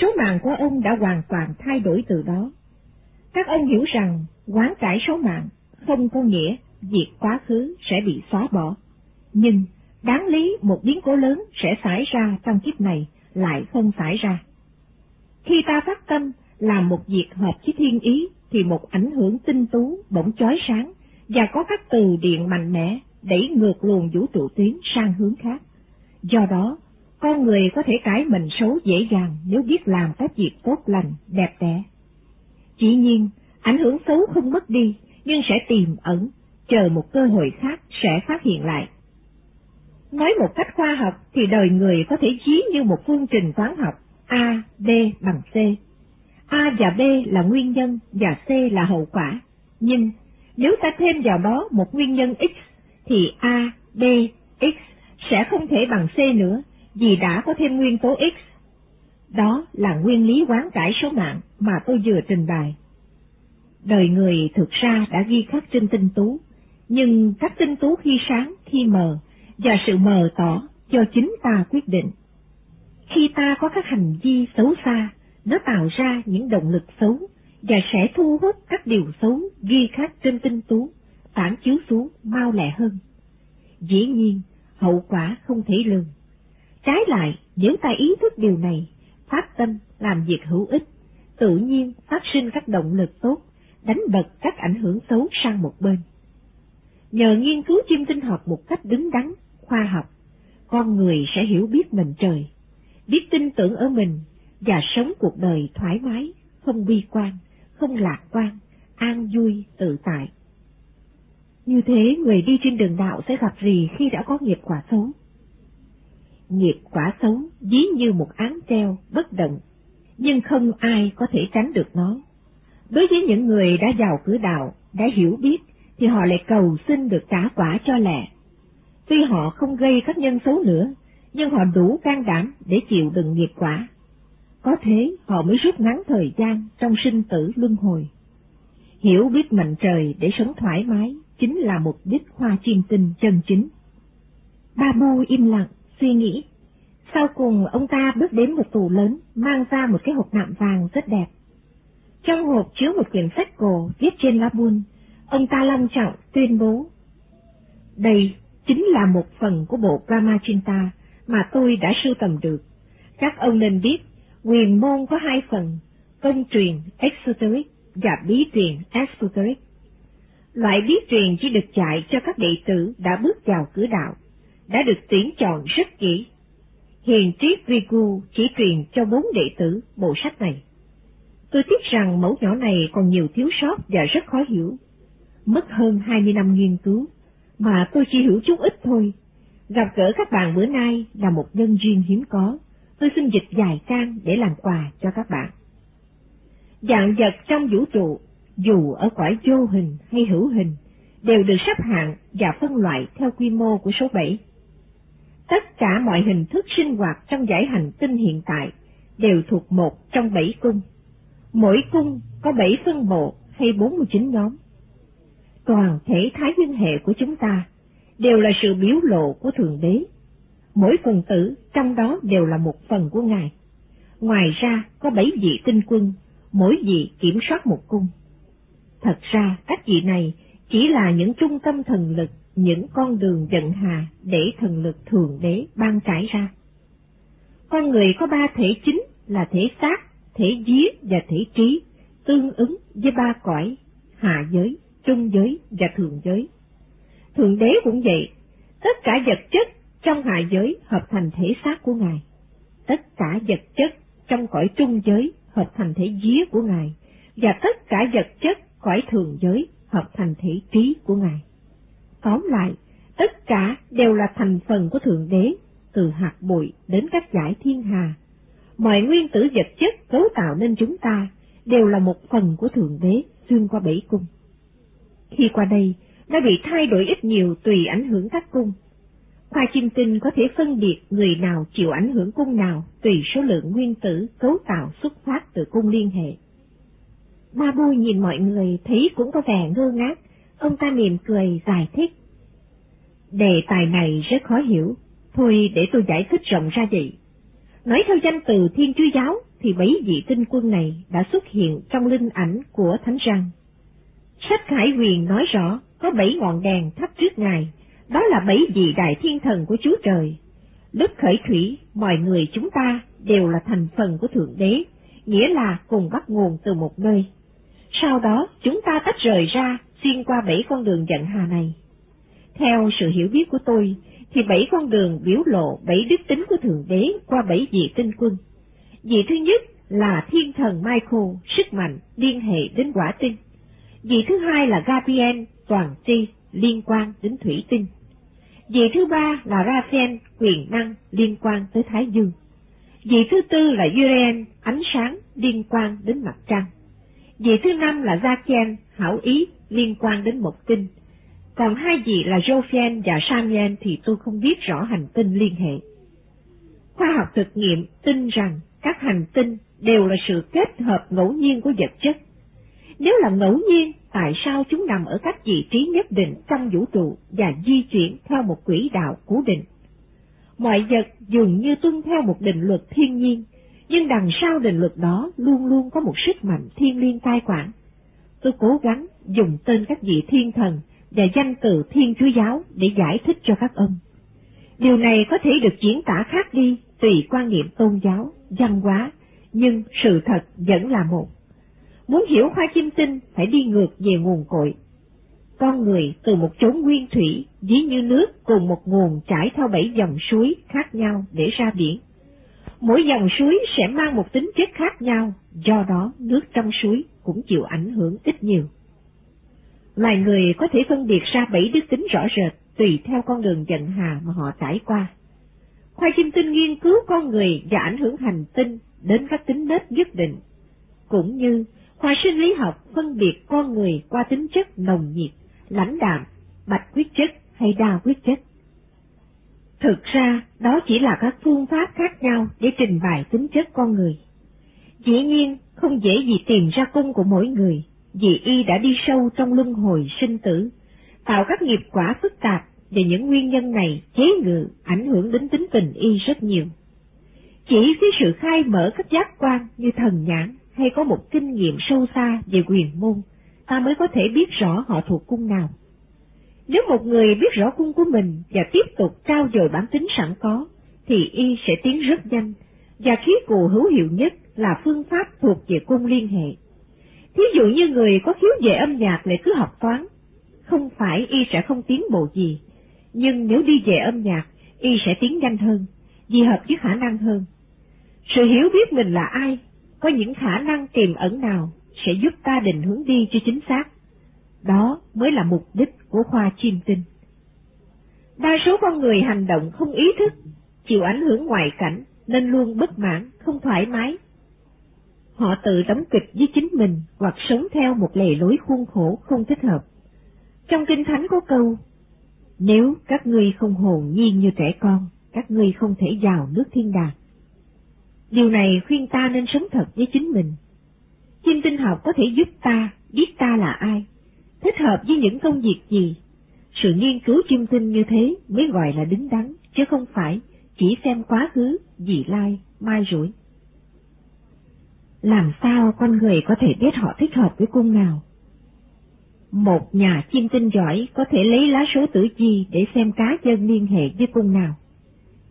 số mạng của ông đã hoàn toàn thay đổi từ đó. Các ông hiểu rằng quán cải số mạng không có nghĩa việc quá khứ sẽ bị xóa bỏ, nhưng đáng lý một biến cố lớn sẽ xảy ra trong kiếp này lại không xảy ra. Khi ta phát tâm làm một việc hợp với thiên ý thì một ảnh hưởng tinh tú bỗng chói sáng và có các từ điện mạnh mẽ đẩy ngược luồng vũ trụ tuyến sang hướng khác. Do đó, con người có thể cải mình xấu dễ dàng nếu biết làm các việc tốt lành, đẹp đẽ. Chỉ nhiên, ảnh hưởng xấu không mất đi, nhưng sẽ tiềm ẩn, chờ một cơ hội khác sẽ phát hiện lại. Nói một cách khoa học thì đời người có thể ví như một phương trình toán học A, B bằng C. A và B là nguyên nhân và C là hậu quả. Nhưng nếu ta thêm vào đó một nguyên nhân X thì A, B, X sẽ không thể bằng C nữa vì đã có thêm nguyên tố X. Đó là nguyên lý quán cải số mạng mà tôi vừa trình bày. Đời người thực ra đã ghi khắc trên tinh tú, nhưng các tinh tú khi sáng, khi mờ, và sự mờ tỏ do chính ta quyết định. Khi ta có các hành vi xấu xa, nó tạo ra những động lực xấu và sẽ thu hút các điều xấu ghi khắc trên tinh tú, phản chiếu xuống mau lẹ hơn. Dĩ nhiên, hậu quả không thể lường. Trái lại, nếu ta ý thức điều này, phát tâm làm việc hữu ích, tự nhiên phát sinh các động lực tốt, đánh bật các ảnh hưởng xấu sang một bên. Nhờ nghiên cứu chim tinh học một cách đứng đắn, khoa học, con người sẽ hiểu biết mình trời, biết tin tưởng ở mình và sống cuộc đời thoải mái, không bi quan, không lạc quan, an vui, tự tại. Như thế người đi trên đường đạo sẽ gặp gì khi đã có nghiệp quả xấu? Nghiệp quả xấu dí như một án treo, bất động, nhưng không ai có thể tránh được nó. Đối với những người đã vào cửa đạo, đã hiểu biết, thì họ lại cầu xin được trả quả cho lẹ. Tuy họ không gây các nhân xấu nữa, nhưng họ đủ can đảm để chịu đựng nghiệp quả. Có thế họ mới rút ngắn thời gian trong sinh tử luân hồi. Hiểu biết mệnh trời để sống thoải mái chính là mục đích hoa chiêm tinh chân chính. Ba Bu im lặng, suy nghĩ. Sau cùng ông ta bước đến một tủ lớn, mang ra một cái hộp nạm vàng rất đẹp. Trong hộp chứa một quyển sách cổ viết trên lá buôn, ông ta long trọng tuyên bố. Đây chính là một phần của bộ Brahmachinta mà tôi đã sưu tầm được. Các ông nên biết, quyền môn có hai phần, công truyền exoteric và bí truyền esoteric. Loại bí truyền chỉ được dạy cho các đệ tử đã bước vào cửa đạo, đã được tuyển chọn rất kỹ. Hiền triết Rigu chỉ truyền cho bốn đệ tử bộ sách này. Tôi tiếc rằng mẫu nhỏ này còn nhiều thiếu sót và rất khó hiểu. Mất hơn hai mươi năm nghiên cứu, mà tôi chỉ hiểu chút ít thôi. Gặp gỡ các bạn bữa nay là một nhân duyên hiếm có, tôi xin dịch dài trang để làm quà cho các bạn. Dạng vật trong vũ trụ, dù ở cõi vô hình hay hữu hình, đều được xếp hạng và phân loại theo quy mô của số 7. Tất cả mọi hình thức sinh hoạt trong giải hành tinh hiện tại đều thuộc một trong bảy cung. Mỗi cung có bảy phân bộ hay 49 nhóm. Toàn thể thái nguyên hệ của chúng ta đều là sự biểu lộ của Thượng Đế. Mỗi phần tử trong đó đều là một phần của Ngài. Ngoài ra có bảy vị tinh quân, mỗi vị kiểm soát một cung. Thật ra các vị này chỉ là những trung tâm thần lực, những con đường giận hà để thần lực Thượng Đế ban trải ra. Con người có ba thể chính là thể xác, thể vía và thể trí, tương ứng với ba cõi, hạ giới, trung giới và thượng giới. Thượng đế cũng vậy, tất cả vật chất trong hạ giới hợp thành thể xác của Ngài. Tất cả vật chất trong cõi trung giới hợp thành thể vía của Ngài, và tất cả vật chất cõi thường giới hợp thành thể trí của Ngài. Tóm lại, tất cả đều là thành phần của Thượng Đế, từ hạt bụi đến các giải thiên hà. Mọi nguyên tử vật chất cấu tạo nên chúng ta đều là một phần của Thượng Đế xuyên qua bảy cung. Khi qua đây, nó bị thay đổi ít nhiều tùy ảnh hưởng các cung. Khoa chim tinh có thể phân biệt người nào chịu ảnh hưởng cung nào tùy số lượng nguyên tử cấu tạo xuất phát từ cung liên hệ. Ma Bui nhìn mọi người thấy cũng có vẻ ngơ ngác, ông ta mỉm cười giải thích. Đề tài này rất khó hiểu, thôi để tôi giải thích rộng ra vậy. Nói theo danh từ Thiên Chúa Giáo thì bảy vị tinh quân này đã xuất hiện trong linh ảnh của Thánh Răng. Sách Khải Huyền nói rõ có bảy ngọn đèn thắp trước Ngài, đó là bảy vị đại thiên thần của Chúa Trời. Lúc khởi thủy, mọi người chúng ta đều là thành phần của Thượng Đế, nghĩa là cùng bắt nguồn từ một nơi. Sau đó chúng ta tách rời ra xuyên qua bảy con đường giận hà này. Theo sự hiểu biết của tôi, thì bảy con đường biểu lộ bảy đức tính của Thượng Đế qua bảy vị tinh quân. Vị thứ nhất là thiên thần Michael, sức mạnh, liên hệ đến quả tinh. Vị thứ hai là Gabriel, toàn tri, liên quan đến thủy tinh. Vị thứ ba là Raphael, quyền năng, liên quan tới Thái Dương. Vị thứ tư là Uriel, ánh sáng, liên quan đến mặt trăng. Vị thứ năm là Zakiel, hảo ý, liên quan đến một tinh. Còn hai vị là Jophiel và Samian thì tôi không biết rõ hành tinh liên hệ. Khoa học thực nghiệm tin rằng các hành tinh đều là sự kết hợp ngẫu nhiên của vật chất. Nếu là ngẫu nhiên, tại sao chúng nằm ở các vị trí nhất định trong vũ trụ và di chuyển theo một quỹ đạo cố định? Mọi vật dường như tuân theo một định luật thiên nhiên, nhưng đằng sau định luật đó luôn luôn có một sức mạnh thiên liêng cai quản. Tôi cố gắng dùng tên các vị thiên thần và danh từ Thiên Chúa Giáo để giải thích cho các ông. Điều này có thể được diễn tả khác đi tùy quan niệm tôn giáo, văn hóa, nhưng sự thật vẫn là một. Muốn hiểu khoa chim tinh phải đi ngược về nguồn cội. Con người từ một chốn nguyên thủy, dí như nước cùng một nguồn chảy theo bảy dòng suối khác nhau để ra biển. Mỗi dòng suối sẽ mang một tính chất khác nhau, do đó nước trong suối cũng chịu ảnh hưởng ít nhiều. Loài người có thể phân biệt ra bảy đức tính rõ rệt tùy theo con đường dần hà mà họ trải qua. Khoa chim tinh nghiên cứu con người và ảnh hưởng hành tinh đến các tính nết nhất định, cũng như khoa sinh lý học phân biệt con người qua tính chất nồng nhiệt, lãnh đạm, bạch quyết chất hay đa quyết chất. Thực ra, đó chỉ là các phương pháp khác nhau để trình bày tính chất con người. Dĩ nhiên, không dễ gì tìm ra cung của mỗi người, vì y đã đi sâu trong luân hồi sinh tử, tạo các nghiệp quả phức tạp và những nguyên nhân này chế ngự ảnh hưởng đến tính tình y rất nhiều. Chỉ với sự khai mở các giác quan như thần nhãn hay có một kinh nghiệm sâu xa về quyền môn, ta mới có thể biết rõ họ thuộc cung nào. Nếu một người biết rõ cung của mình và tiếp tục trao dồi bản tính sẵn có, thì y sẽ tiến rất nhanh, và khí cụ hữu hiệu nhất là phương pháp thuộc về cung liên hệ. Thí dụ như người có khiếu về âm nhạc lại cứ học toán, không phải y sẽ không tiến bộ gì, nhưng nếu đi về âm nhạc, y sẽ tiến nhanh hơn, vì hợp với khả năng hơn. Sự hiểu biết mình là ai, có những khả năng tiềm ẩn nào sẽ giúp ta định hướng đi cho chính xác. Đó mới là mục đích của khoa chiêm tinh. Đa số con người hành động không ý thức, chịu ảnh hưởng ngoại cảnh nên luôn bất mãn, không thoải mái. Họ tự đóng kịch với chính mình hoặc sống theo một lề lối khuôn khổ không thích hợp. Trong Kinh Thánh có câu, nếu các ngươi không hồn nhiên như trẻ con, các ngươi không thể vào nước thiên đàng. Điều này khuyên ta nên sống thật với chính mình. Chiêm tinh học có thể giúp ta biết ta là ai, thích hợp với những công việc gì. Sự nghiên cứu chiêm tinh như thế mới gọi là đứng đắn, chứ không phải chỉ xem quá khứ, dị lai, mai rủi. Làm sao con người có thể biết họ thích hợp với cung nào? Một nhà chiêm tinh giỏi có thể lấy lá số tử chi để xem cá nhân liên hệ với cung nào.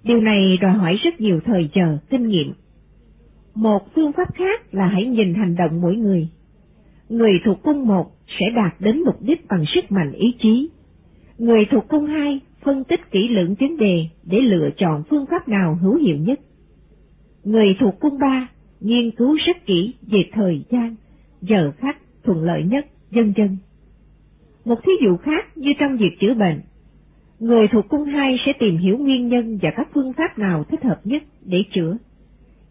Điều này đòi hỏi rất nhiều thời giờ, kinh nghiệm. Một phương pháp khác là hãy nhìn hành động mỗi người. Người thuộc cung một sẽ đạt đến mục đích bằng sức mạnh ý chí. Người thuộc cung hai phân tích kỹ lưỡng vấn đề để lựa chọn phương pháp nào hữu hiệu nhất. Người thuộc cung ba nghiên cứu rất kỹ về thời gian, giờ khắc thuận lợi nhất, dân dân. Một thí dụ khác như trong việc chữa bệnh, người thuộc cung hai sẽ tìm hiểu nguyên nhân và các phương pháp nào thích hợp nhất để chữa.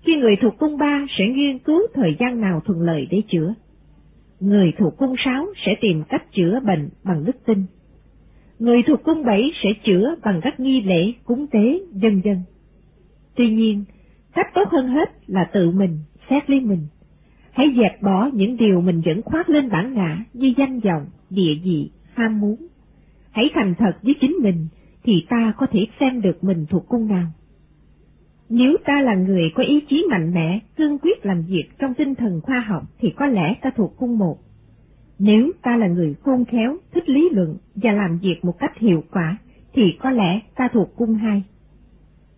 Khi người thuộc cung ba sẽ nghiên cứu thời gian nào thuận lợi để chữa. Người thuộc cung sáu sẽ tìm cách chữa bệnh bằng đức tin. Người thuộc cung bảy sẽ chữa bằng các nghi lễ, cúng tế, dân dân. Tuy nhiên, cách tốt hơn hết là tự mình, xét lấy mình. Hãy dẹp bỏ những điều mình vẫn khoác lên bản ngã như danh vọng, địa vị, ham muốn. Hãy thành thật với chính mình, thì ta có thể xem được mình thuộc cung nào. Nếu ta là người có ý chí mạnh mẽ, cương quyết làm việc trong tinh thần khoa học thì có lẽ ta thuộc cung một. Nếu ta là người khôn khéo, thích lý luận và làm việc một cách hiệu quả thì có lẽ ta thuộc cung hai.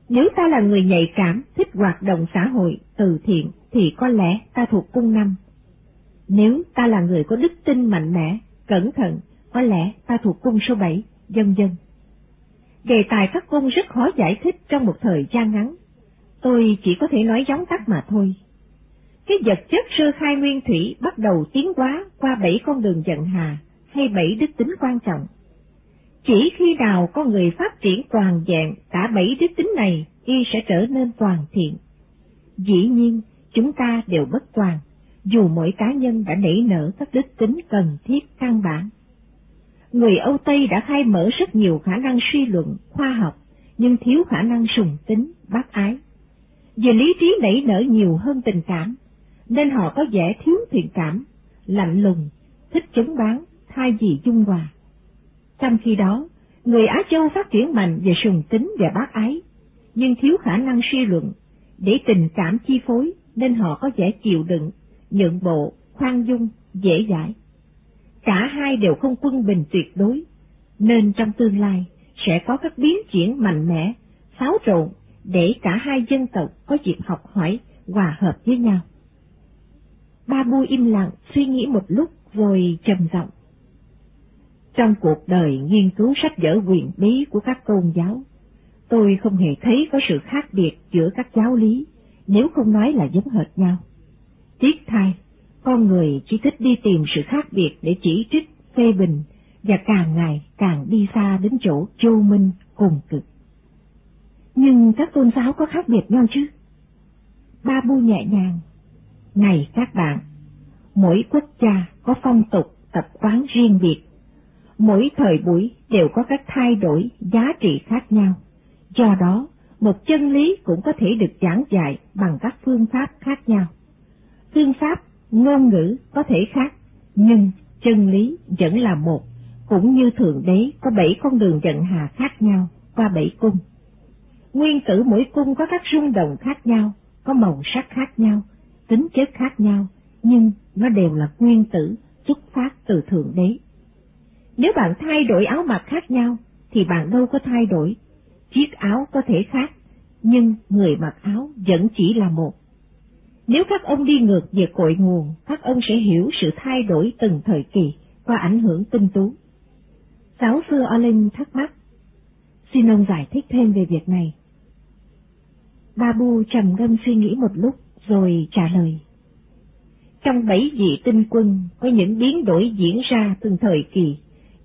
Nếu ta là người nhạy cảm, thích hoạt động xã hội, từ thiện thì có lẽ ta thuộc cung năm. Nếu ta là người có đức tin mạnh mẽ, cẩn thận, có lẽ ta thuộc cung số bảy, dân dân. Đề tài các cung rất khó giải thích trong một thời gian ngắn. Tôi chỉ có thể nói giống tắt mà thôi. Cái vật chất sơ khai nguyên thủy bắt đầu tiến hóa qua bảy con đường giận hà hay bảy đức tính quan trọng. Chỉ khi nào con người phát triển toàn vẹn cả bảy đức tính này, y sẽ trở nên toàn thiện. Dĩ nhiên, chúng ta đều bất toàn, dù mỗi cá nhân đã nảy nở các đức tính cần thiết căn bản. Người Âu Tây đã khai mở rất nhiều khả năng suy luận, khoa học, nhưng thiếu khả năng sùng tính, bác ái. Vì lý trí nảy nở nhiều hơn tình cảm, nên họ có vẻ thiếu thiện cảm, lạnh lùng, thích chống bán, thay vì dung hòa. Trong khi đó, người Á Châu phát triển mạnh về sùng tính và bác ái, nhưng thiếu khả năng suy luận, để tình cảm chi phối nên họ có vẻ chịu đựng, nhượng bộ, khoan dung, dễ dãi. Cả hai đều không quân bình tuyệt đối, nên trong tương lai sẽ có các biến chuyển mạnh mẽ, xáo trộn để cả hai dân tộc có dịp học hỏi, hòa hợp với nhau. Ba Bu im lặng suy nghĩ một lúc rồi trầm giọng. Trong cuộc đời nghiên cứu sách vở quyền bí của các tôn giáo, tôi không hề thấy có sự khác biệt giữa các giáo lý, nếu không nói là giống hệt nhau. Tiếc thay, con người chỉ thích đi tìm sự khác biệt để chỉ trích, phê bình, và càng ngày càng đi xa đến chỗ châu minh cùng cực. Nhưng các tôn giáo có khác biệt nhau chứ? Ba Bu nhẹ nhàng. Này các bạn, mỗi quốc gia có phong tục, tập quán riêng biệt. Mỗi thời buổi đều có các thay đổi, giá trị khác nhau. Do đó, một chân lý cũng có thể được giảng dạy bằng các phương pháp khác nhau. Phương pháp, ngôn ngữ có thể khác, nhưng chân lý vẫn là một, cũng như Thượng Đế có bảy con đường dẫn hà khác nhau qua bảy cung. Nguyên tử mỗi cung có các rung động khác nhau, có màu sắc khác nhau, tính chất khác nhau, nhưng nó đều là nguyên tử xuất phát từ Thượng Đế. Nếu bạn thay đổi áo mặc khác nhau, thì bạn đâu có thay đổi. Chiếc áo có thể khác, nhưng người mặc áo vẫn chỉ là một. Nếu các ông đi ngược về cội nguồn, các ông sẽ hiểu sự thay đổi từng thời kỳ qua ảnh hưởng tinh tú. Giáo sư Olin thắc mắc. Xin ông giải thích thêm về việc này. Babu trầm ngâm suy nghĩ một lúc rồi trả lời. Trong bảy vị tinh quân có những biến đổi diễn ra từng thời kỳ,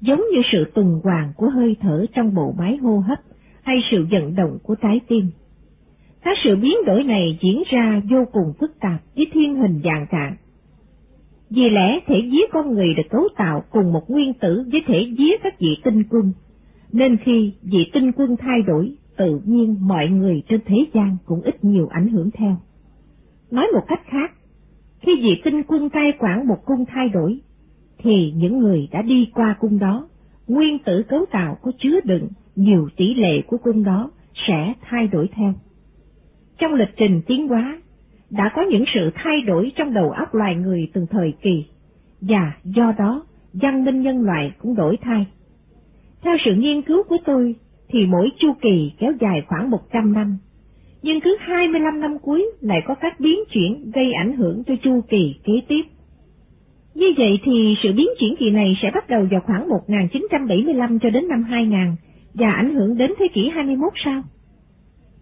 giống như sự tuần hoàn của hơi thở trong bộ máy hô hấp hay sự vận động của trái tim. Các sự biến đổi này diễn ra vô cùng phức tạp với thiên hình dạng trạng. Vì lẽ thể vía con người được cấu tạo cùng một nguyên tử với thể vía các vị tinh quân, nên khi vị tinh quân thay đổi, tự nhiên mọi người trên thế gian cũng ít nhiều ảnh hưởng theo. Nói một cách khác, khi vị tinh quân cai quản một cung thay đổi, thì những người đã đi qua cung đó, nguyên tử cấu tạo có chứa đựng nhiều tỷ lệ của cung đó sẽ thay đổi theo. Trong lịch trình tiến hóa, đã có những sự thay đổi trong đầu óc loài người từng thời kỳ, và do đó văn minh nhân loại cũng đổi thay. Theo sự nghiên cứu của tôi, thì mỗi chu kỳ kéo dài khoảng 100 năm, nhưng cứ 25 năm cuối lại có các biến chuyển gây ảnh hưởng cho chu kỳ kế tiếp. Như vậy thì sự biến chuyển kỳ này sẽ bắt đầu vào khoảng 1975 cho đến năm 2000 và ảnh hưởng đến thế kỷ 21 sao?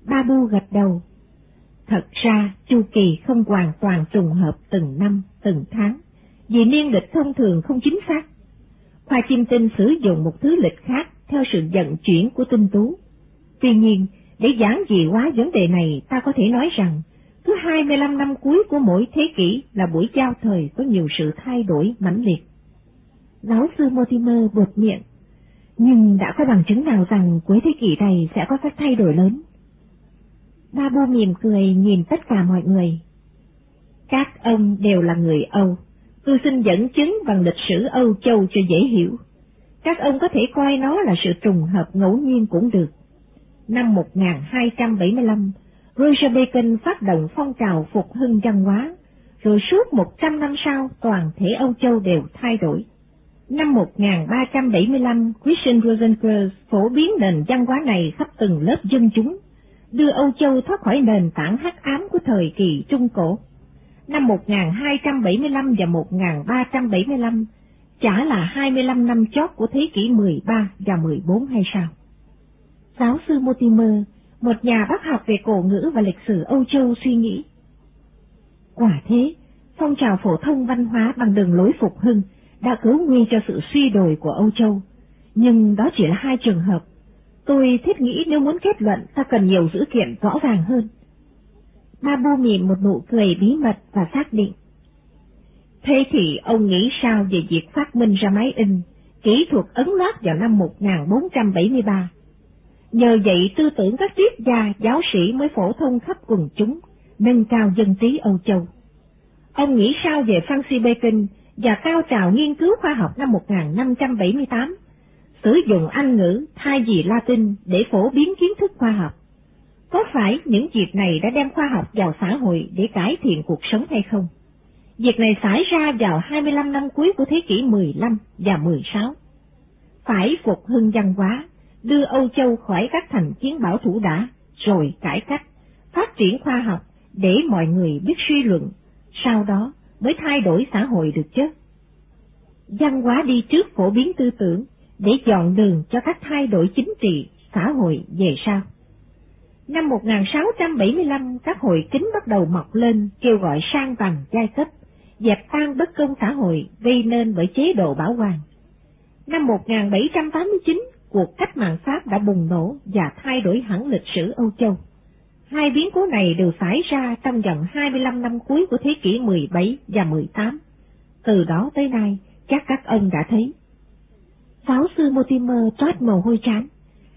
Babu gật đầu. Thật ra chu kỳ không hoàn toàn trùng hợp từng năm, từng tháng, vì niên lịch thông thường không chính xác. Khoa chim tinh sử dụng một thứ lịch khác theo sự vận chuyển của tinh tú. Tuy nhiên, để giảng dị hóa vấn đề này, ta có thể nói rằng, cứ 25 năm cuối của mỗi thế kỷ là buổi giao thời có nhiều sự thay đổi mãnh liệt. Giáo sư Mortimer buột miệng, nhưng đã có bằng chứng nào rằng cuối thế kỷ này sẽ có các thay đổi lớn? Babu mỉm cười nhìn tất cả mọi người. Các ông đều là người Âu, tôi xin dẫn chứng bằng lịch sử Âu Châu cho dễ hiểu. Các ông có thể coi nó là sự trùng hợp ngẫu nhiên cũng được. Năm 1275, Roger Bacon phát động phong trào phục hưng văn hóa, rồi suốt 100 năm sau toàn thể Âu Châu đều thay đổi. Năm 1375, Christian Rosenkreuz phổ biến nền văn hóa này khắp từng lớp dân chúng, đưa Âu Châu thoát khỏi nền tảng hắc ám của thời kỳ Trung Cổ. Năm 1275 và 1375 chả là 25 năm chót của thế kỷ 13 và 14 hay sao? Giáo sư Mortimer, một nhà bác học về cổ ngữ và lịch sử Âu Châu suy nghĩ. Quả thế, phong trào phổ thông văn hóa bằng đường lối phục hưng đã cứu nguy cho sự suy đồi của Âu Châu, nhưng đó chỉ là hai trường hợp. Tôi thiết nghĩ nếu muốn kết luận ta cần nhiều dữ kiện rõ ràng hơn. Babu mỉm một nụ cười bí mật và xác định. Thế thì ông nghĩ sao về việc phát minh ra máy in, kỹ thuật ấn loát vào năm 1473? Nhờ vậy tư tưởng các triết gia, giáo sĩ mới phổ thông khắp quần chúng, nâng cao dân trí Âu Châu. Ông nghĩ sao về Francis Bacon và cao trào nghiên cứu khoa học năm 1578, sử dụng Anh ngữ thay vì Latin để phổ biến kiến thức khoa học? Có phải những việc này đã đem khoa học vào xã hội để cải thiện cuộc sống hay không? Việc này xảy ra vào 25 năm cuối của thế kỷ 15 và 16. Phải phục hưng văn hóa, đưa Âu Châu khỏi các thành chiến bảo thủ đã, rồi cải cách, phát triển khoa học để mọi người biết suy luận, sau đó mới thay đổi xã hội được chứ. Văn hóa đi trước phổ biến tư tưởng để dọn đường cho các thay đổi chính trị, xã hội về sau. Năm 1675, các hội kính bắt đầu mọc lên kêu gọi sang bằng giai cấp, dẹp tan bất công xã hội gây nên bởi chế độ bảo hoàng. Năm 1789, cuộc cách mạng Pháp đã bùng nổ và thay đổi hẳn lịch sử Âu Châu. Hai biến cố này đều xảy ra trong vòng 25 năm cuối của thế kỷ 17 và 18. Từ đó tới nay, chắc các ông đã thấy. Giáo sư Mortimer toát mồ hôi trán.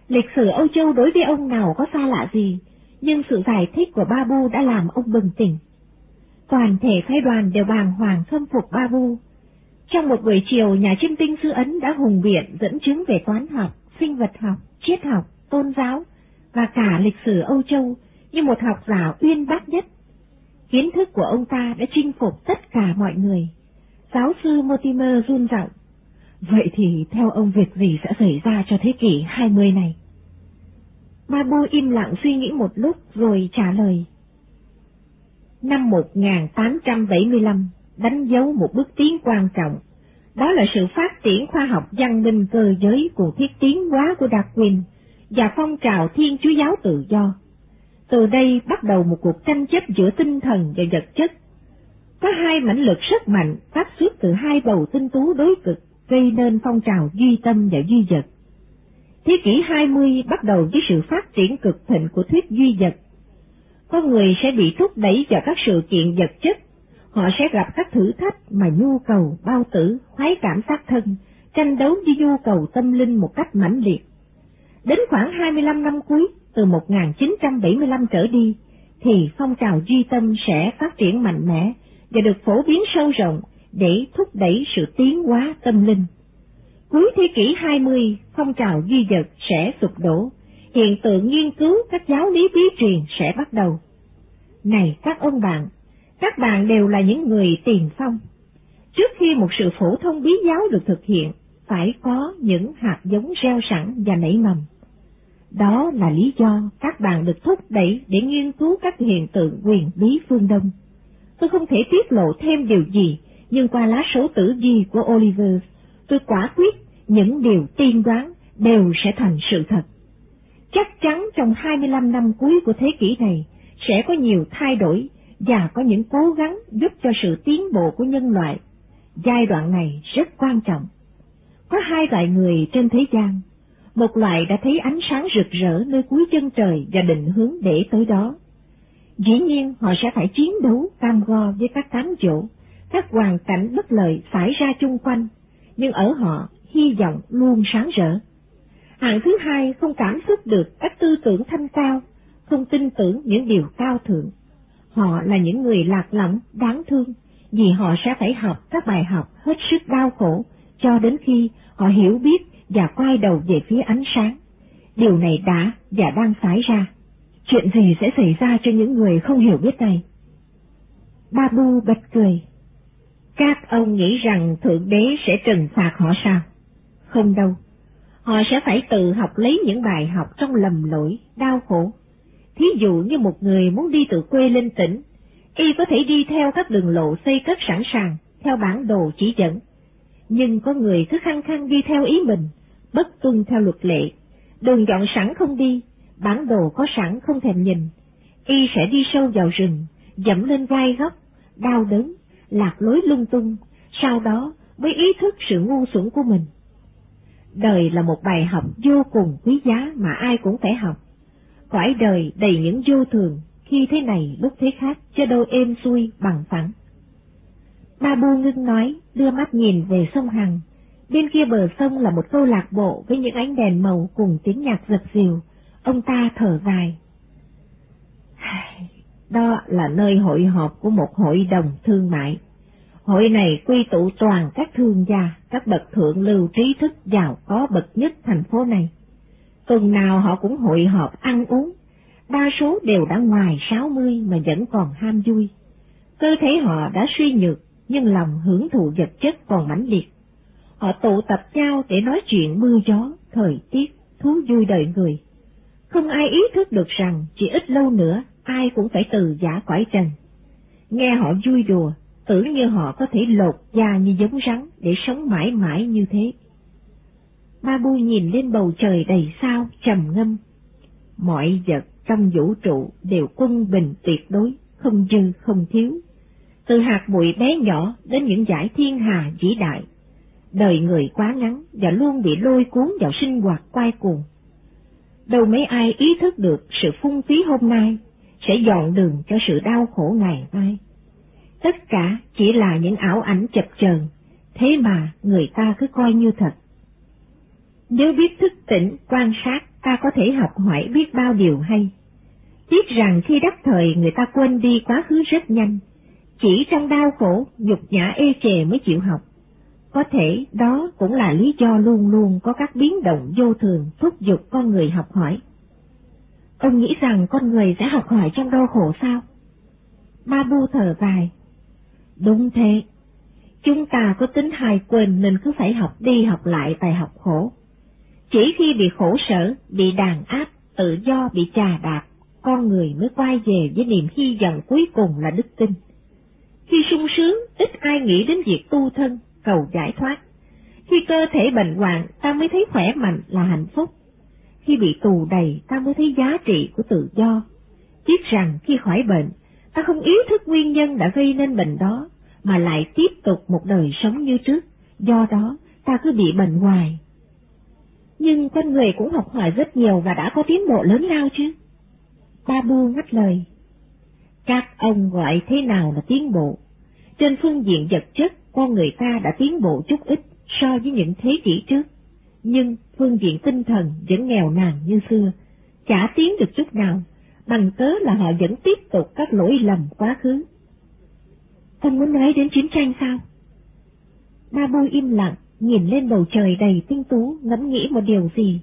Lịch sử Âu Châu đối với ông nào có xa lạ gì, nhưng sự giải thích của Babu đã làm ông bừng tỉnh. Toàn thể phái đoàn đều bàng hoàng khâm phục Babu. Trong một buổi chiều, nhà chiêm tinh sư Ấn đã hùng biện dẫn chứng về toán học, sinh vật học, triết học, tôn giáo và cả lịch sử Âu Châu như một học giả uyên bác nhất. Kiến thức của ông ta đã chinh phục tất cả mọi người. Giáo sư Mortimer run giọng. Vậy thì theo ông việc gì sẽ xảy ra cho thế kỷ 20 này? Babu im lặng suy nghĩ một lúc rồi trả lời. Năm 1875 đánh dấu một bước tiến quan trọng. Đó là sự phát triển khoa học văn minh cơ giới cùng thiết tiến hóa của Darwin và phong trào thiên chúa giáo tự do. Từ đây bắt đầu một cuộc tranh chấp giữa tinh thần và vật chất. Có hai mãnh lực rất mạnh phát xuất từ hai bầu tinh tú đối cực, gây nên phong trào duy tâm và duy vật. Thế kỷ 20 bắt đầu với sự phát triển cực thịnh của thuyết duy vật. Con người sẽ bị thúc đẩy vào các sự kiện vật chất, họ sẽ gặp các thử thách mà nhu cầu bao tử, khoái cảm xác thân, tranh đấu với nhu cầu tâm linh một cách mãnh liệt. Đến khoảng 25 năm cuối, từ 1975 trở đi, thì phong trào duy tâm sẽ phát triển mạnh mẽ và được phổ biến sâu rộng để thúc đẩy sự tiến hóa tâm linh. Cuối thế kỷ 20, phong trào duy vật sẽ sụp đổ, hiện tượng nghiên cứu các giáo lý bí truyền sẽ bắt đầu. Này các ông bạn, các bạn đều là những người tiền phong. Trước khi một sự phổ thông bí giáo được thực hiện, phải có những hạt giống gieo sẵn và nảy mầm. Đó là lý do các bạn được thúc đẩy để nghiên cứu các hiện tượng quyền bí phương Đông. Tôi không thể tiết lộ thêm điều gì, nhưng qua lá số tử vi của Oliver, tôi quả quyết những điều tiên đoán đều sẽ thành sự thật. Chắc chắn trong 25 năm cuối của thế kỷ này sẽ có nhiều thay đổi và có những cố gắng giúp cho sự tiến bộ của nhân loại. Giai đoạn này rất quan trọng. Có hai loại người trên thế gian một loại đã thấy ánh sáng rực rỡ nơi cuối chân trời và định hướng để tới đó. Dĩ nhiên họ sẽ phải chiến đấu cam go với các cám dỗ, các hoàn cảnh bất lợi xảy ra chung quanh, nhưng ở họ hy vọng luôn sáng rỡ. Hạng thứ hai không cảm xúc được các tư tưởng thanh cao, không tin tưởng những điều cao thượng. Họ là những người lạc lõng, đáng thương, vì họ sẽ phải học các bài học hết sức đau khổ, cho đến khi họ hiểu biết và quay đầu về phía ánh sáng. Điều này đã và đang xảy ra. chuyện gì sẽ xảy ra cho những người không hiểu biết này? Babu bật cười. Các ông nghĩ rằng Thượng Đế sẽ trừng phạt họ sao? Không đâu. Họ sẽ phải tự học lấy những bài học trong lầm lỗi, đau khổ. Thí dụ như một người muốn đi từ quê lên tỉnh, y có thể đi theo các đường lộ xây cất sẵn sàng, theo bản đồ chỉ dẫn. Nhưng có người cứ khăng khăng đi theo ý mình, bất tuân theo luật lệ, đường dọn sẵn không đi, bản đồ có sẵn không thèm nhìn, y sẽ đi sâu vào rừng, dẫm lên gai góc, đau đớn, lạc lối lung tung, sau đó mới ý thức sự ngu xuẩn của mình. Đời là một bài học vô cùng quý giá mà ai cũng phải học. Cõi đời đầy những vô thường, khi thế này lúc thế khác, cho đâu êm xuôi bằng phẳng. Ba Bu ngưng nói, đưa mắt nhìn về sông Hằng. Bên kia bờ sông là một câu lạc bộ với những ánh đèn màu cùng tiếng nhạc giật dìu. Ông ta thở dài. Đó là nơi hội họp của một hội đồng thương mại. Hội này quy tụ toàn các thương gia, các bậc thượng lưu trí thức giàu có bậc nhất thành phố này. Tuần nào họ cũng hội họp ăn uống, đa số đều đã ngoài sáu mươi mà vẫn còn ham vui. Cơ thể họ đã suy nhược, nhưng lòng hưởng thụ vật chất còn mãnh liệt. Họ tụ tập nhau để nói chuyện mưa gió, thời tiết, thú vui đời người. Không ai ý thức được rằng chỉ ít lâu nữa ai cũng phải từ giả cõi trần. Nghe họ vui đùa, tưởng như họ có thể lột da như giống rắn để sống mãi mãi như thế. Ma Bu nhìn lên bầu trời đầy sao, trầm ngâm. Mọi vật trong vũ trụ đều quân bình tuyệt đối, không dư không thiếu. Từ hạt bụi bé nhỏ đến những giải thiên hà vĩ đại. Đời người quá ngắn và luôn bị lôi cuốn vào sinh hoạt quay cuồng. Đâu mấy ai ý thức được sự phung phí hôm nay sẽ dọn đường cho sự đau khổ ngày mai. Tất cả chỉ là những ảo ảnh chập chờn, thế mà người ta cứ coi như thật. Nếu biết thức tỉnh, quan sát, ta có thể học hỏi biết bao điều hay. Tiếc rằng khi đắc thời người ta quên đi quá khứ rất nhanh, chỉ trong đau khổ, nhục nhã ê chề mới chịu học. Có thể đó cũng là lý do luôn luôn có các biến động vô thường thúc giục con người học hỏi. Ông nghĩ rằng con người sẽ học hỏi trong đau khổ sao? ma Bu thở dài. Đúng thế. Chúng ta có tính hài quên nên cứ phải học đi học lại tài học khổ. Chỉ khi bị khổ sở, bị đàn áp, tự do bị trà đạp, con người mới quay về với niềm hy vọng cuối cùng là đức tin. Khi sung sướng, ít ai nghĩ đến việc tu thân, cầu giải thoát. Khi cơ thể bệnh hoạn, ta mới thấy khỏe mạnh là hạnh phúc. Khi bị tù đầy, ta mới thấy giá trị của tự do. Biết rằng khi khỏi bệnh, ta không ý thức nguyên nhân đã gây nên bệnh đó, mà lại tiếp tục một đời sống như trước, do đó ta cứ bị bệnh hoài. Nhưng con người cũng học hỏi rất nhiều và đã có tiến bộ lớn lao chứ. Ba Bu ngắt lời. Các ông gọi thế nào là tiến bộ? Trên phương diện vật chất, con người ta đã tiến bộ chút ít so với những thế kỷ trước, nhưng phương diện tinh thần vẫn nghèo nàn như xưa, chả tiến được chút nào, bằng cớ là họ vẫn tiếp tục các lỗi lầm quá khứ. Ông muốn nói đến chiến tranh sao? Babu im lặng, nhìn lên bầu trời đầy tinh tú, ngẫm nghĩ một điều gì.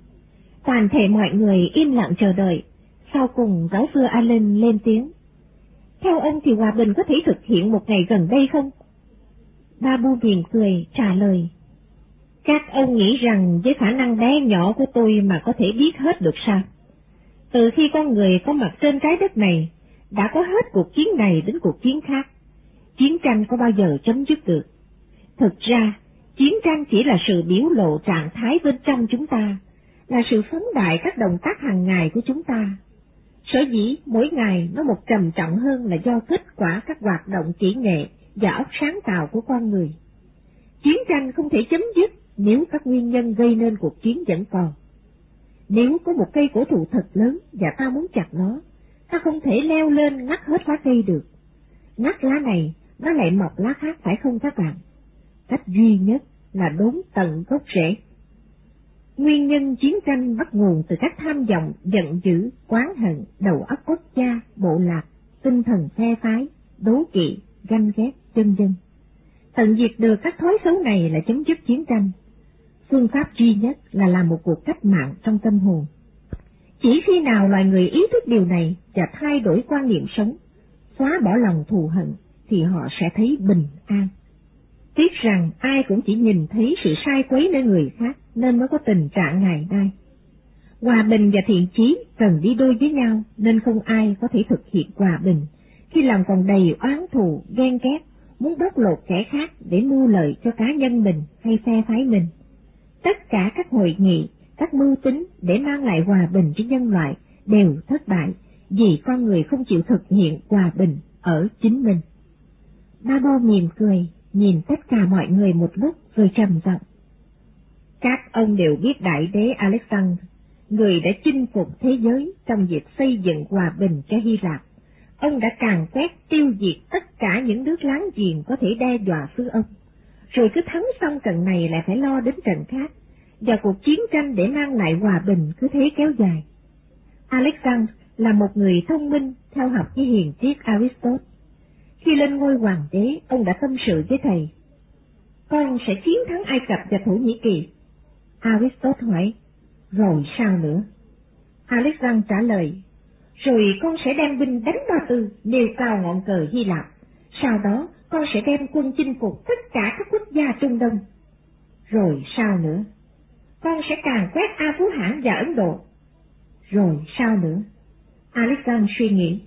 Toàn thể mọi người im lặng chờ đợi, sau cùng giáo sư Allen lên tiếng. Theo ông thì hòa bình có thể thực hiện một ngày gần đây không? Ba Bu mỉm cười, trả lời. Các ông nghĩ rằng với khả năng bé nhỏ của tôi mà có thể biết hết được sao? Từ khi con người có mặt trên trái đất này, đã có hết cuộc chiến này đến cuộc chiến khác. Chiến tranh có bao giờ chấm dứt được? Thực ra, chiến tranh chỉ là sự biểu lộ trạng thái bên trong chúng ta, là sự phóng đại các động tác hàng ngày của chúng ta. Sở dĩ mỗi ngày nó một trầm trọng hơn là do kết quả các hoạt động kỹ nghệ và óc sáng tạo của con người. Chiến tranh không thể chấm dứt nếu các nguyên nhân gây nên cuộc chiến vẫn còn. Nếu có một cây cổ thụ thật lớn và ta muốn chặt nó, ta không thể leo lên ngắt hết lá cây được. Ngắt lá này, nó lại mọc lá khác phải không các bạn? Cách duy nhất là đốn tận gốc rễ. Nguyên nhân chiến tranh bắt nguồn từ các tham vọng, giận dữ, quán hận, đầu óc quốc gia, bộ lạc, tinh thần phe phái, đố kỵ, ganh ghét, chân dân. Tận diệt được các thói xấu này là chấm dứt chiến tranh. Phương pháp duy nhất là làm một cuộc cách mạng trong tâm hồn. Chỉ khi nào loài người ý thức điều này và thay đổi quan niệm sống, xóa bỏ lòng thù hận, thì họ sẽ thấy bình an. Tiếc rằng ai cũng chỉ nhìn thấy sự sai quấy nơi người khác nên mới có tình trạng ngày nay. Hòa bình và thiện chí cần đi đôi với nhau nên không ai có thể thực hiện hòa bình khi lòng còn đầy oán thù, ghen ghét, muốn bóc lột kẻ khác để mưu lợi cho cá nhân mình hay phe phái mình. Tất cả các hội nghị, các mưu tính để mang lại hòa bình cho nhân loại đều thất bại vì con người không chịu thực hiện hòa bình ở chính mình. Mabo mỉm cười, nhìn tất cả mọi người một lúc rồi trầm giọng. Các ông đều biết đại đế Alexander, người đã chinh phục thế giới trong việc xây dựng hòa bình cho Hy Lạp. Ông đã càng quét tiêu diệt tất cả những nước láng giềng có thể đe dọa xứ ông. Rồi cứ thắng xong trận này lại phải lo đến trận khác, và cuộc chiến tranh để mang lại hòa bình cứ thế kéo dài. Alexander là một người thông minh theo học với hiền triết Aristotle. Khi lên ngôi hoàng đế, ông đã tâm sự với thầy. Con sẽ chiến thắng Ai Cập và Thổ Nhĩ Kỳ. Aristotle hỏi, rồi sao nữa? Alexander trả lời, rồi con sẽ đem binh đánh Ba Tư, nêu cao ngọn cờ Hy Lạp. Sau đó, con sẽ đem quân chinh phục tất cả các quốc gia Trung Đông. Rồi sao nữa? Con sẽ càng quét A Phú Hãn và Ấn Độ. Rồi sao nữa? Alexander suy nghĩ.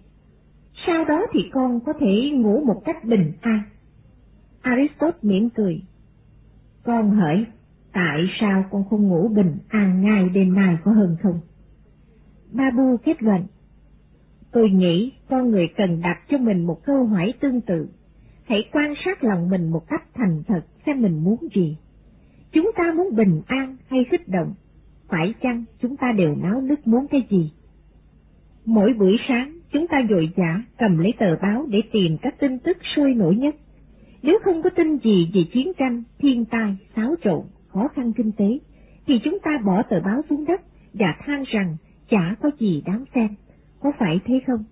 Sau đó thì con có thể ngủ một cách bình an. Aristotle mỉm cười. Con hỏi, tại sao con không ngủ bình an ngay đêm nay có hơn không? Babu kết luận. Tôi nghĩ con người cần đặt cho mình một câu hỏi tương tự. Hãy quan sát lòng mình một cách thành thật xem mình muốn gì. Chúng ta muốn bình an hay kích động? Phải chăng chúng ta đều náo nức muốn cái gì? Mỗi buổi sáng, chúng ta dội dã cầm lấy tờ báo để tìm các tin tức sôi nổi nhất. Nếu không có tin gì về chiến tranh, thiên tai, xáo trộn, khó khăn kinh tế, thì chúng ta bỏ tờ báo xuống đất và than rằng chả có gì đáng xem, có phải thế không?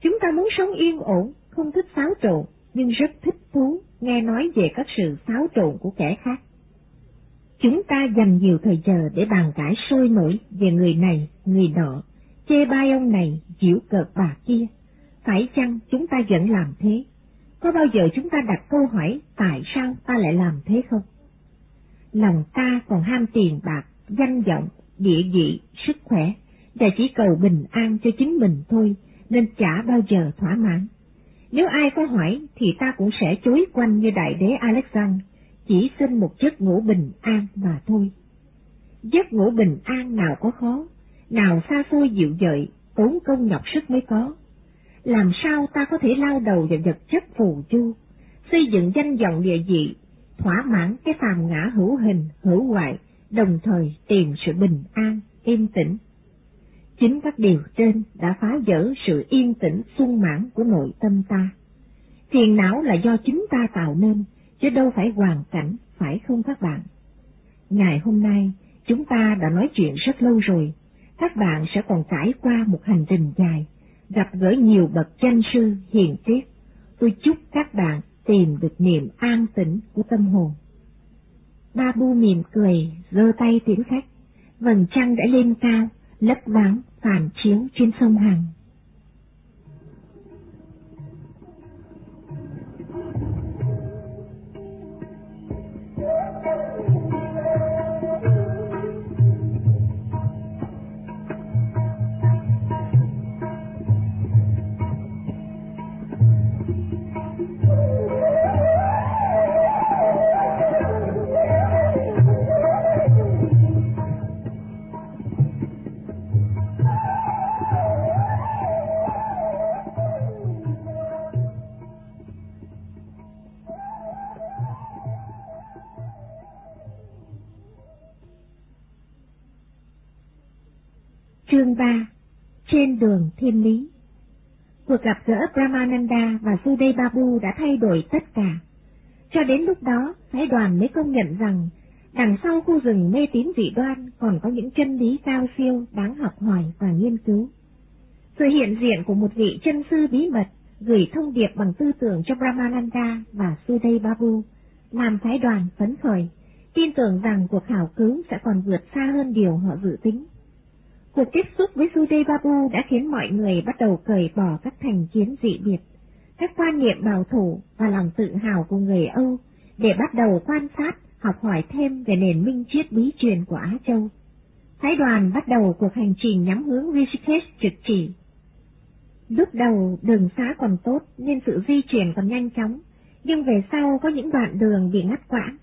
Chúng ta muốn sống yên ổn, không thích xáo trộn, nhưng rất thích thú nghe nói về các sự xáo trộn của kẻ khác. Chúng ta dành nhiều thời giờ để bàn cãi sôi nổi về người này, người nọ, chê bai ông này, giễu cợt bà kia. Phải chăng chúng ta vẫn làm thế? Có bao giờ chúng ta đặt câu hỏi tại sao ta lại làm thế không? Lòng ta còn ham tiền bạc, danh vọng, địa vị, sức khỏe, và chỉ cầu bình an cho chính mình thôi, nên chả bao giờ thỏa mãn. Nếu ai có hỏi thì ta cũng sẽ chối quanh như đại đế Alexander, chỉ xin một giấc ngủ bình an mà thôi. Giấc ngủ bình an nào có khó, nào xa xôi dịu dợi, tốn công nhọc sức mới có. Làm sao ta có thể lao đầu vào vật chất phù du, xây dựng danh vọng địa vị, thỏa mãn cái phàm ngã hữu hình, hữu hoại, đồng thời tìm sự bình an, yên tĩnh. Chính các điều trên đã phá vỡ sự yên tĩnh sung mãn của nội tâm ta. Phiền não là do chính ta tạo nên, chứ đâu phải hoàn cảnh, phải không các bạn? Ngày hôm nay, chúng ta đã nói chuyện rất lâu rồi, các bạn sẽ còn trải qua một hành trình dài, gặp gỡ nhiều bậc danh sư hiền triết. Tôi chúc các bạn tìm được niềm an tĩnh của tâm hồn. Ba Bu mỉm cười, giơ tay tiễn khách, vầng trăng đã lên cao, lấp váng phản chiếu trên sông Hằng. Chương 3 Trên đường thiên lý Cuộc gặp gỡ Brahmananda và Sudebabu đã thay đổi tất cả. Cho đến lúc đó, phái đoàn mới công nhận rằng đằng sau khu rừng mê tín dị đoan còn có những chân lý cao siêu đáng học hỏi và nghiên cứu. Sự hiện diện của một vị chân sư bí mật gửi thông điệp bằng tư tưởng cho Brahmananda và Sudebabu, làm phái đoàn phấn khởi, tin tưởng rằng cuộc khảo cứu sẽ còn vượt xa hơn điều họ dự tính. Cuộc tiếp xúc với Sudebabu đã khiến mọi người bắt đầu cởi bỏ các thành kiến dị biệt, các quan niệm bảo thủ và lòng tự hào của người Âu để bắt đầu quan sát, học hỏi thêm về nền minh triết bí truyền của Á Châu. Phái đoàn bắt đầu cuộc hành trình nhắm hướng Rishikesh trực chỉ. Lúc đầu đường xá còn tốt nên sự di chuyển còn nhanh chóng, nhưng về sau có những đoạn đường bị ngắt quãng,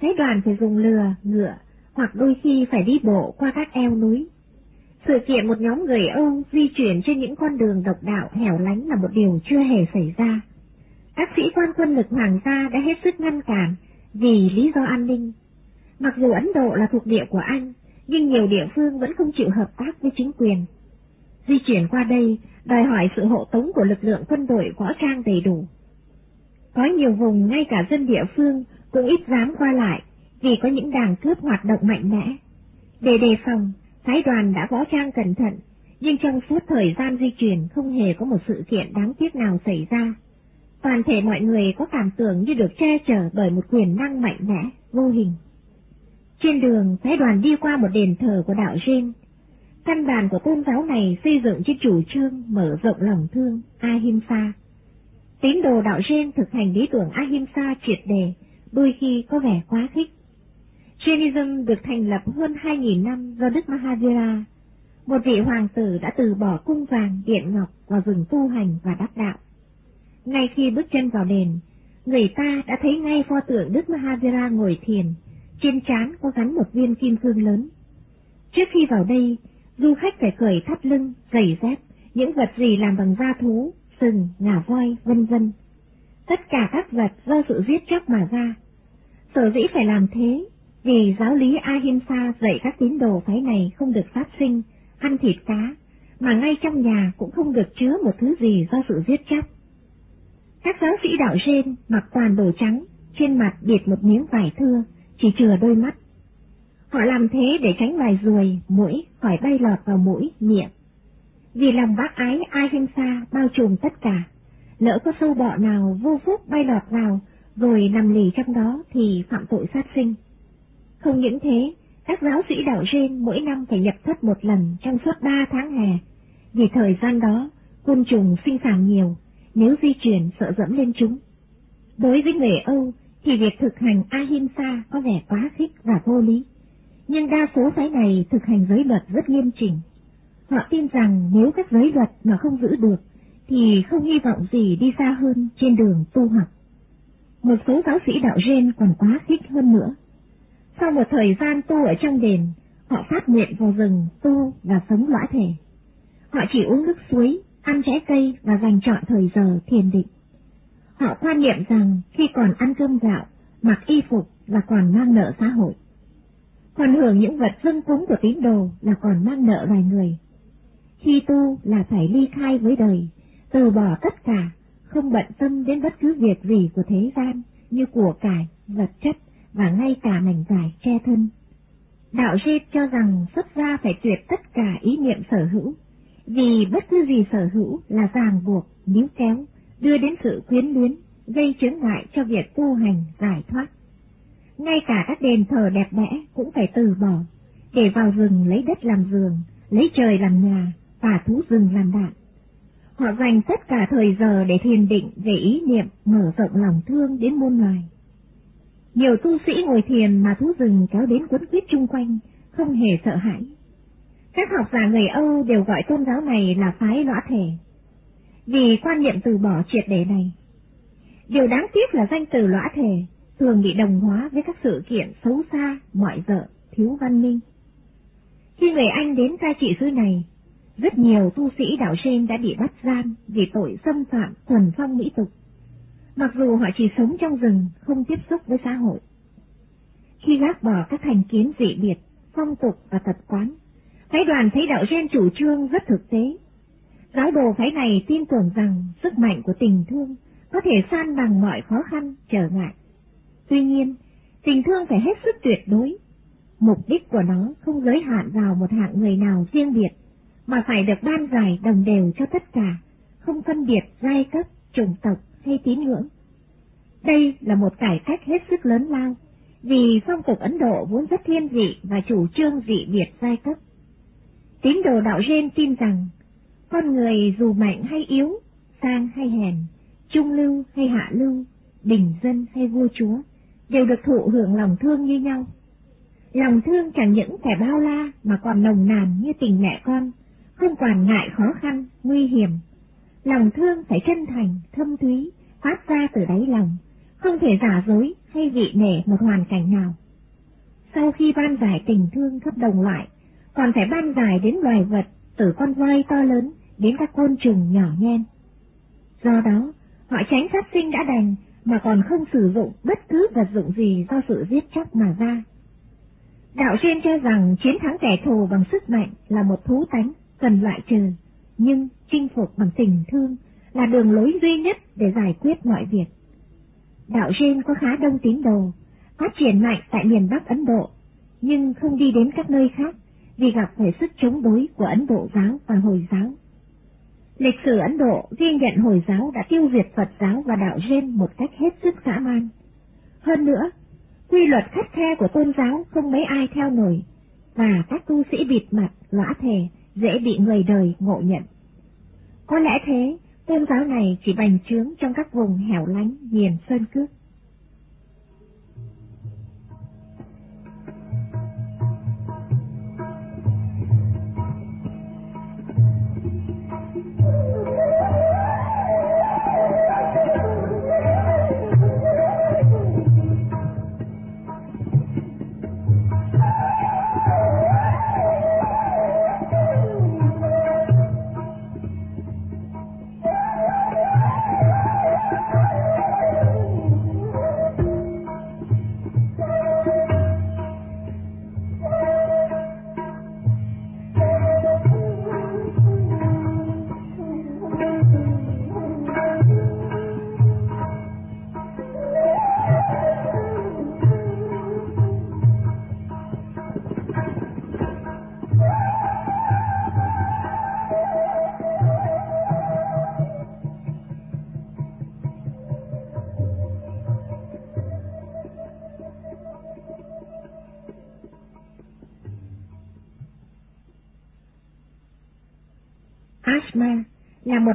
phái đoàn phải dùng lừa, ngựa, hoặc đôi khi phải đi bộ qua các eo núi. Sự kiện một nhóm người Âu di chuyển trên những con đường độc đạo hẻo lánh là một điều chưa hề xảy ra. Các sĩ quan quân lực hoàng gia đã hết sức ngăn cản vì lý do an ninh. Mặc dù Ấn Độ là thuộc địa của Anh, nhưng nhiều địa phương vẫn không chịu hợp tác với chính quyền. Di chuyển qua đây đòi hỏi sự hộ tống của lực lượng quân đội võ trang đầy đủ. Có nhiều vùng ngay cả dân địa phương cũng ít dám qua lại vì có những đảng cướp hoạt động mạnh mẽ. Để đề phòng, phái đoàn đã võ trang cẩn thận, nhưng trong suốt thời gian di chuyển không hề có một sự kiện đáng tiếc nào xảy ra. Toàn thể mọi người có cảm tưởng như được che chở bởi một quyền năng mạnh mẽ, vô hình. Trên đường, phái đoàn đi qua một đền thờ của đạo Jin. Căn bản của tôn giáo này xây dựng trên chủ trương mở rộng lòng thương, Ahimsa. Tín đồ đạo Jin thực hành lý tưởng Ahimsa triệt đề, đôi khi có vẻ quá khích. Jainism được thành lập hơn 2.000 năm do Đức Mahavira, một vị hoàng tử đã từ bỏ cung vàng, điện ngọc và rừng tu hành và đắc đạo. Ngay khi bước chân vào đền, người ta đã thấy ngay pho tượng Đức Mahavira ngồi thiền, trên trán có gắn một viên kim cương lớn. Trước khi vào đây, du khách phải cởi thắt lưng, giày dép, những vật gì làm bằng da thú, sừng, ngà voi, vân vân. Tất cả các vật do sự giết chóc mà ra. Sở dĩ phải làm thế, vì giáo lý Ahimsa dạy các tín đồ phái này không được phát sinh, ăn thịt cá, mà ngay trong nhà cũng không được chứa một thứ gì do sự giết chóc. Các giáo sĩ đạo trên mặc toàn đồ trắng, trên mặt biệt một miếng vải thưa, chỉ chừa đôi mắt. Họ làm thế để tránh vài ruồi, mũi khỏi bay lọt vào mũi, miệng. Vì lòng bác ái Ahimsa bao trùm tất cả, lỡ có sâu bọ nào vô phúc bay lọt vào, rồi nằm lì trong đó thì phạm tội sát sinh. Không những thế, các giáo sĩ đạo Jin mỗi năm phải nhập thất một lần trong suốt ba tháng hè, vì thời gian đó côn trùng sinh sản nhiều, nếu di chuyển sợ dẫm lên chúng. Đối với người Âu thì việc thực hành Ahimsa có vẻ quá khích và vô lý, nhưng đa số phái này thực hành giới luật rất nghiêm chỉnh. Họ tin rằng nếu các giới luật mà không giữ được, thì không hy vọng gì đi xa hơn trên đường tu học. Một số giáo sĩ đạo Ren còn quá khích hơn nữa. Sau một thời gian tu ở trong đền, họ phát nguyện vào rừng tu và sống lõa thể. Họ chỉ uống nước suối, ăn trái cây và dành chọn thời giờ thiền định. Họ quan niệm rằng khi còn ăn cơm gạo, mặc y phục là còn mang nợ xã hội. Còn hưởng những vật dân cúng của tín đồ là còn mang nợ vài người. Khi tu là phải ly khai với đời, từ bỏ tất cả, không bận tâm đến bất cứ việc gì của thế gian như của cải, vật chất và ngay cả mảnh vải che thân. Đạo Jết cho rằng xuất gia phải tuyệt tất cả ý niệm sở hữu, vì bất cứ gì sở hữu là ràng buộc, níu kéo, đưa đến sự quyến luyến, gây chướng ngại cho việc tu hành giải thoát. Ngay cả các đền thờ đẹp đẽ cũng phải từ bỏ, để vào rừng lấy đất làm giường, lấy trời làm nhà, và thú rừng làm đạn. Họ dành tất cả thời giờ để thiền định về ý niệm mở rộng lòng thương đến muôn loài. Nhiều tu sĩ ngồi thiền mà thú rừng kéo đến quấn quýt chung quanh, không hề sợ hãi. Các học giả người Âu đều gọi tôn giáo này là phái lõa thể, vì quan niệm từ bỏ triệt để này. Điều đáng tiếc là danh từ lõa thể thường bị đồng hóa với các sự kiện xấu xa, ngoại dợ, thiếu văn minh. Khi người Anh đến cai trị xứ này, rất nhiều tu sĩ đạo trên đã bị bắt giam vì tội xâm phạm thuần phong mỹ tục mặc dù họ chỉ sống trong rừng, không tiếp xúc với xã hội. Khi gác bỏ các thành kiến dị biệt, phong tục và tập quán, phái đoàn thấy đạo gen chủ trương rất thực tế. Giáo đồ phái này tin tưởng rằng sức mạnh của tình thương có thể san bằng mọi khó khăn, trở ngại. Tuy nhiên, tình thương phải hết sức tuyệt đối. Mục đích của nó không giới hạn vào một hạng người nào riêng biệt, mà phải được ban giải đồng đều cho tất cả, không phân biệt giai cấp, chủng tộc hay tín ngưỡng. Đây là một cải cách hết sức lớn lao, vì phong tục Ấn Độ vốn rất thiên dị và chủ trương dị biệt giai cấp. Tín đồ đạo Ren tin rằng, con người dù mạnh hay yếu, sang hay hèn, trung lưu hay hạ lưu, bình dân hay vua chúa, đều được thụ hưởng lòng thương như nhau. Lòng thương chẳng những kẻ bao la mà còn nồng nàn như tình mẹ con, không quản ngại khó khăn, nguy hiểm. Lòng thương phải chân thành, thâm thúy, phát ra từ đáy lòng, không thể giả dối hay vị nể một hoàn cảnh nào. Sau khi ban giải tình thương khắp đồng loại, còn phải ban giải đến loài vật, từ con voi to lớn đến các côn trùng nhỏ nhen. Do đó, họ tránh sát sinh đã đành mà còn không sử dụng bất cứ vật dụng gì do sự giết chóc mà ra. Đạo trên cho rằng chiến thắng kẻ thù bằng sức mạnh là một thú tánh cần loại trừ, nhưng chinh phục bằng tình thương là đường lối duy nhất để giải quyết mọi việc. Đạo Jain có khá đông tín đồ, phát triển mạnh tại miền Bắc Ấn Độ, nhưng không đi đến các nơi khác vì gặp phải sức chống đối của Ấn Độ giáo và Hồi giáo. Lịch sử Ấn Độ ghi nhận Hồi giáo đã tiêu diệt Phật giáo và đạo Jain một cách hết sức dã man. Hơn nữa, quy luật khắt khe của tôn giáo không mấy ai theo nổi, và các tu sĩ bịt mặt, lõa thề dễ bị người đời ngộ nhận. Có lẽ thế, tôn giáo này chỉ bành trướng trong các vùng hẻo lánh, hiền sơn cước.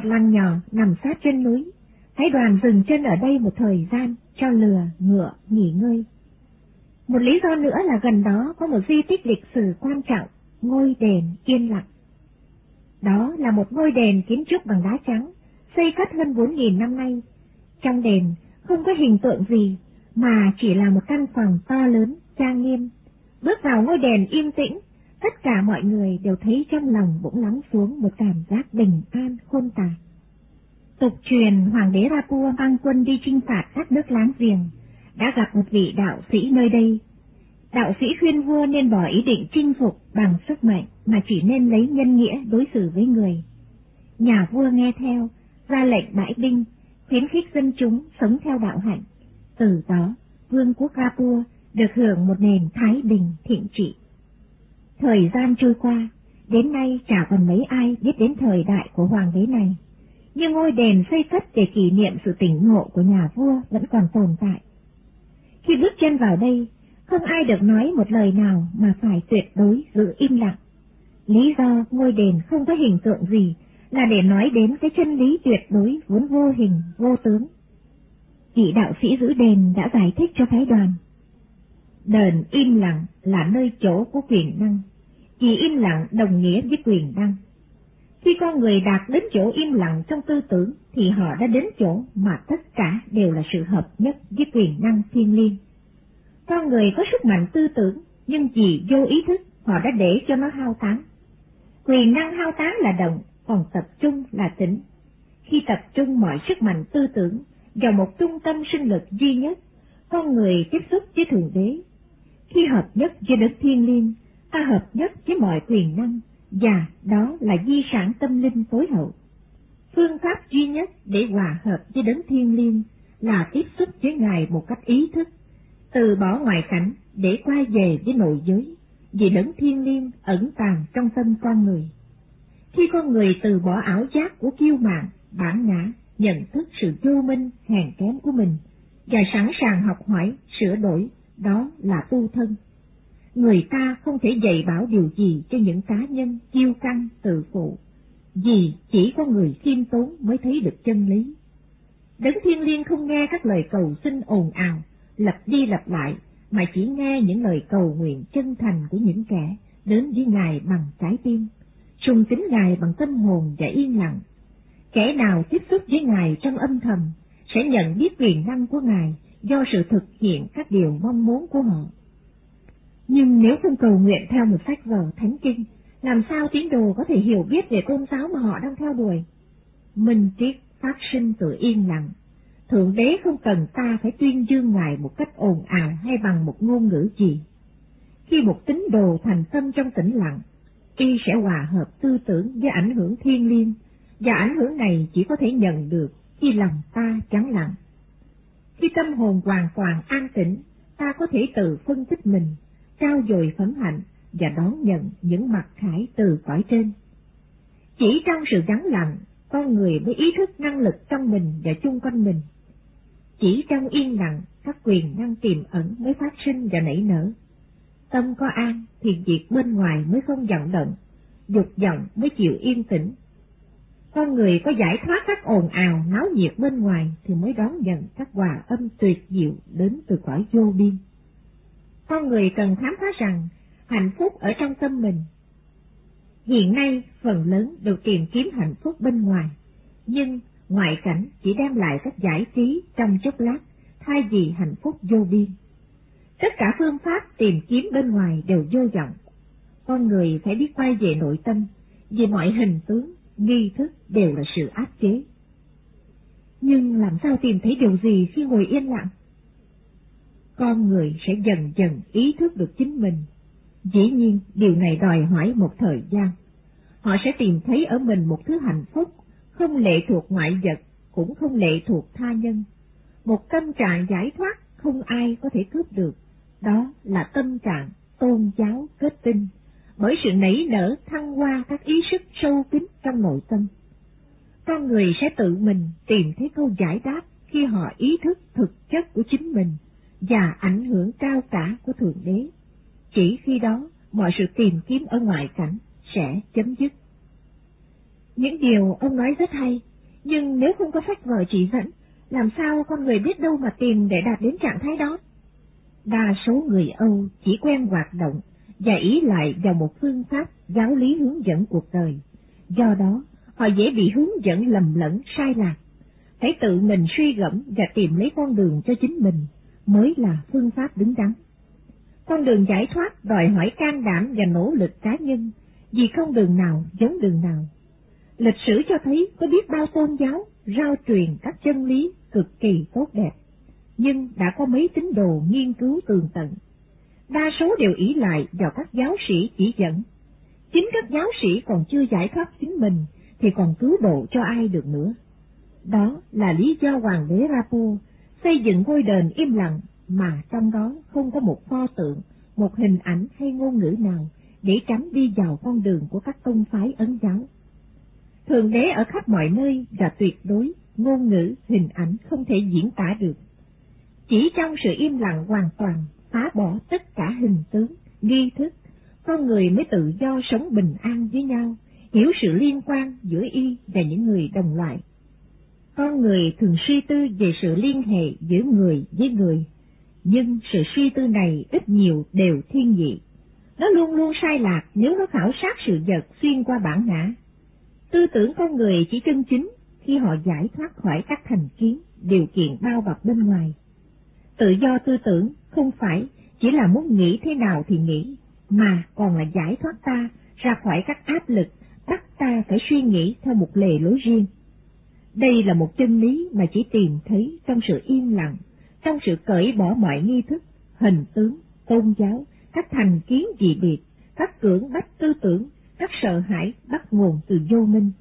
Một làng nhỏ nằm sát chân núi. Hãy đoàn dừng chân ở đây một thời gian cho lừa, ngựa, nghỉ ngơi. Một lý do nữa là gần đó có một di tích lịch sử quan trọng, ngôi đền yên lặng. Đó là một ngôi đền kiến trúc bằng đá trắng, xây cất hơn 4.000 năm nay. Trong đền không có hình tượng gì, mà chỉ là một căn phòng to lớn, trang nghiêm. Bước vào ngôi đền im tĩnh, tất cả mọi người đều thấy trong lòng bỗng lắng xuống một cảm giác bình an khôn tả. Tục truyền Hoàng đế Rapua mang quân đi chinh phạt các nước láng giềng, đã gặp một vị đạo sĩ nơi đây. Đạo sĩ khuyên vua nên bỏ ý định chinh phục bằng sức mạnh mà chỉ nên lấy nhân nghĩa đối xử với người. Nhà vua nghe theo, ra lệnh bãi binh, khuyến khích dân chúng sống theo đạo hạnh. Từ đó, vương quốc Rapua được hưởng một nền thái bình thịnh trị. Thời gian trôi qua, đến nay chả còn mấy ai biết đến thời đại của hoàng đế này. Nhưng ngôi đền xây cất để kỷ niệm sự tỉnh ngộ của nhà vua vẫn còn tồn tại. Khi bước chân vào đây, không ai được nói một lời nào mà phải tuyệt đối giữ im lặng. Lý do ngôi đền không có hình tượng gì là để nói đến cái chân lý tuyệt đối vốn vô hình, vô tướng. Vị đạo sĩ giữ đền đã giải thích cho phái đoàn. Đền im lặng là nơi chỗ của quyền năng, chỉ im lặng đồng nghĩa với quyền năng. Khi con người đạt đến chỗ im lặng trong tư tưởng, thì họ đã đến chỗ mà tất cả đều là sự hợp nhất với quyền năng thiên liêng. Con người có sức mạnh tư tưởng, nhưng vì vô ý thức họ đã để cho nó hao tán. Quyền năng hao tán là động, còn tập trung là tĩnh. Khi tập trung mọi sức mạnh tư tưởng vào một trung tâm sinh lực duy nhất, con người tiếp xúc với Thượng Đế. Khi hợp nhất với đất Thiên Liêng, ta hợp nhất với mọi quyền năng, và đó là di sản tâm linh tối hậu. Phương pháp duy nhất để hòa hợp với đấng thiên liêng là tiếp xúc với Ngài một cách ý thức, từ bỏ ngoại cảnh để quay về với nội giới, vì đấng thiên liêng ẩn tàng trong tâm con người. Khi con người từ bỏ ảo giác của kiêu mạn, bản ngã, nhận thức sự vô minh, hèn kém của mình, và sẵn sàng học hỏi, sửa đổi, đó là tu thân người ta không thể dạy bảo điều gì cho những cá nhân kiêu căng tự phụ, vì chỉ có người khiêm tốn mới thấy được chân lý. Đấng thiên liêng không nghe các lời cầu xin ồn ào, lặp đi lặp lại, mà chỉ nghe những lời cầu nguyện chân thành của những kẻ đến với Ngài bằng trái tim, sùng kính Ngài bằng tâm hồn và yên lặng. Kẻ nào tiếp xúc với Ngài trong âm thầm sẽ nhận biết quyền năng của Ngài do sự thực hiện các điều mong muốn của họ. Nhưng nếu không cầu nguyện theo một sách vở thánh kinh, làm sao tín đồ có thể hiểu biết về tôn giáo mà họ đang theo đuổi? Minh triết phát sinh từ yên lặng. Thượng đế không cần ta phải tuyên dương Ngài một cách ồn ào hay bằng một ngôn ngữ gì. Khi một tín đồ thành tâm trong tĩnh lặng, y sẽ hòa hợp tư tưởng với ảnh hưởng thiên liêng, và ảnh hưởng này chỉ có thể nhận được khi lòng ta trắng lặng. Khi tâm hồn hoàn toàn an tĩnh, ta có thể tự phân tích mình, trao dồi phấn hạnh và đón nhận những mặt khải từ cõi trên. Chỉ trong sự gắn lặng, con người mới ý thức năng lực trong mình và chung quanh mình. Chỉ trong yên lặng, các quyền năng tiềm ẩn mới phát sinh và nảy nở. Tâm có an thì việc bên ngoài mới không vận động, dục vọng mới chịu yên tĩnh. Con người có giải thoát các ồn ào, náo nhiệt bên ngoài thì mới đón nhận các hòa âm tuyệt diệu đến từ cõi vô biên. Con người cần khám phá rằng hạnh phúc ở trong tâm mình. Hiện nay, phần lớn đều tìm kiếm hạnh phúc bên ngoài, nhưng ngoại cảnh chỉ đem lại các giải trí trong chốc lát, thay vì hạnh phúc vô biên. Tất cả phương pháp tìm kiếm bên ngoài đều vô vọng. Con người phải biết quay về nội tâm, vì mọi hình tướng, nghi thức đều là sự áp chế. Nhưng làm sao tìm thấy điều gì khi ngồi yên lặng? Con người sẽ dần dần ý thức được chính mình. Dĩ nhiên, điều này đòi hỏi một thời gian. Họ sẽ tìm thấy ở mình một thứ hạnh phúc, không lệ thuộc ngoại vật, cũng không lệ thuộc tha nhân. Một tâm trạng giải thoát không ai có thể cướp được đó là tâm trạng tôn giáo kết tinh, bởi sự nảy nở thăng hoa các ý sức sâu kín trong nội tâm. Con người sẽ tự mình tìm thấy câu giải đáp khi họ ý thức thực chất của chính mình và ảnh hưởng cao cả của Thượng Đế. Chỉ khi đó mọi sự tìm kiếm ở ngoại cảnh sẽ chấm dứt. Những điều ông nói rất hay, nhưng nếu không có sách vở chỉ dẫn, làm sao con người biết đâu mà tìm để đạt đến trạng thái đó? Đa số người Âu chỉ quen hoạt động và ý lại vào một phương pháp giáo lý hướng dẫn cuộc đời. Do đó, họ dễ bị hướng dẫn lầm lẫn sai lạc. Phải tự mình suy gẫm và tìm lấy con đường cho chính mình mới là phương pháp đứng đắn. Con đường giải thoát đòi hỏi can đảm và nỗ lực cá nhân, vì không đường nào giống đường nào. Lịch sử cho thấy có biết bao tôn giáo rao truyền các chân lý cực kỳ tốt đẹp nhưng đã có mấy tín đồ nghiên cứu tường tận. Đa số đều ý lại vào các giáo sĩ chỉ dẫn. Chính các giáo sĩ còn chưa giải thoát chính mình, thì còn cứu độ cho ai được nữa. Đó là lý do Hoàng đế Rapo xây dựng ngôi đền im lặng mà trong đó không có một pho tượng, một hình ảnh hay ngôn ngữ nào để tránh đi vào con đường của các công phái ấn giáo. Thường đế ở khắp mọi nơi và tuyệt đối, ngôn ngữ, hình ảnh không thể diễn tả được. Chỉ trong sự im lặng hoàn toàn, phá bỏ tất cả hình tướng, nghi thức, con người mới tự do sống bình an với nhau, hiểu sự liên quan giữa y và những người đồng loại. Con người thường suy tư về sự liên hệ giữa người với người, nhưng sự suy tư này ít nhiều đều thiên dị. Nó luôn luôn sai lạc nếu nó khảo sát sự vật xuyên qua bản ngã. Tư tưởng con người chỉ chân chính khi họ giải thoát khỏi các thành kiến, điều kiện bao bọc bên ngoài. Tự do tư tưởng không phải chỉ là muốn nghĩ thế nào thì nghĩ, mà còn là giải thoát ta ra khỏi các áp lực bắt ta phải suy nghĩ theo một lề lối riêng. Đây là một chân lý mà chỉ tìm thấy trong sự yên lặng, trong sự cởi bỏ mọi nghi thức, hình tướng, tôn giáo, các thành kiến dị biệt, các cưỡng bách tư tưởng, các sợ hãi bắt nguồn từ vô minh.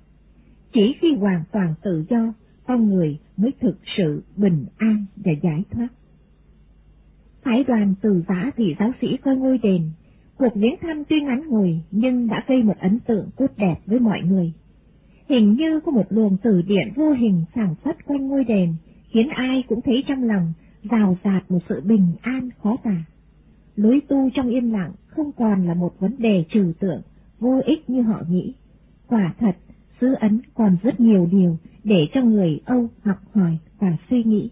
Chỉ khi hoàn toàn tự do, con người mới thực sự bình an và giải thoát. Phái đoàn từ giã vị giáo sĩ coi ngôi đền, cuộc viếng thăm tuy ngắn ngủi nhưng đã gây một ấn tượng tốt đẹp với mọi người. Hình như có một luồng từ điện vô hình sản xuất quanh ngôi đền, khiến ai cũng thấy trong lòng rào rạt một sự bình an khó tả. lối tu trong yên lặng không còn là một vấn đề trừu tượng, vô ích như họ nghĩ. Quả thật, xứ Ấn còn rất nhiều điều để cho người Âu học hỏi và suy nghĩ.